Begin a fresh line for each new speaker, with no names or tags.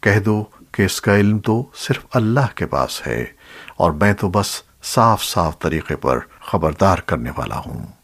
کہہ دو کہ اس کا علم تو صرف اللہ کے پاس ہے اور میں تو بس صاف صاف طریقے پر خبردار کرنے والا ہوں۔